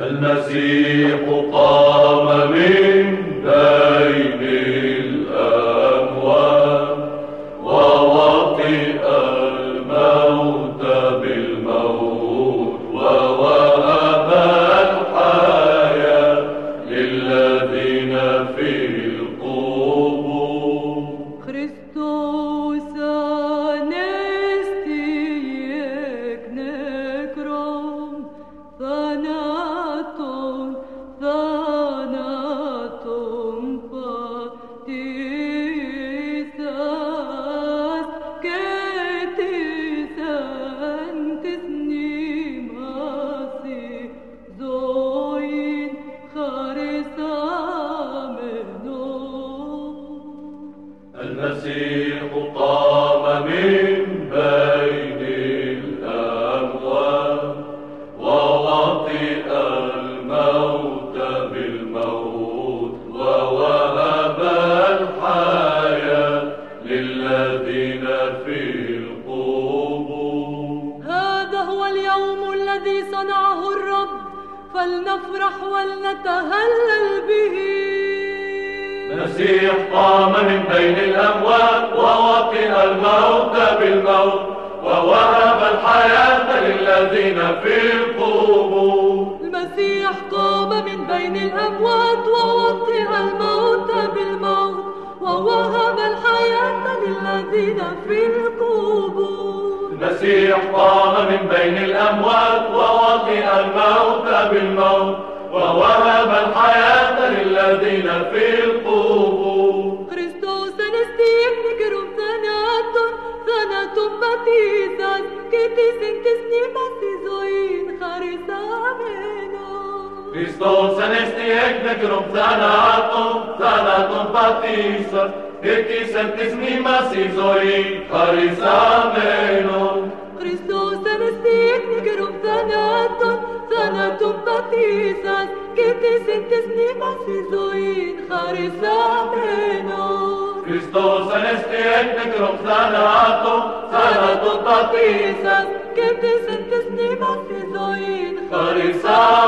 المسيح قام من بين Good. للذين في القبور. هذا هو اليوم الذي صنعه الرب فلنفرح ولنتهلل به. المسيح قام من بين الأموات ووطئ الموت بالموت ووهب الحياة للذين في القبور. المسيح قام من بين الأموات ووطئ الموت بالموت ووهب الحياة الذين في القبور. المسيح قام من بين الأموات ووطئ الموت بالموت ووهب الحياة للذين في القبور. كريستوس نستيم نكرم ثناتون ثناتون باتيزات كتيسين كسني باتيزوين خارسامينو كريستوس نستيم نكرم ثناتون ثناتون باتيزات νίκησε της μνήμα η ζωή χαρισαμένον. Χριστός αναστέχνη καιρόν θανάτων, θάνατον πατήσας και της εν της νήμας η ζωή χαρισαμένον. Χριστός ανεστιέται κρον θανάτο, θάνατο πατήσας και της εν της νήμας η ζωή χαρισαμένον.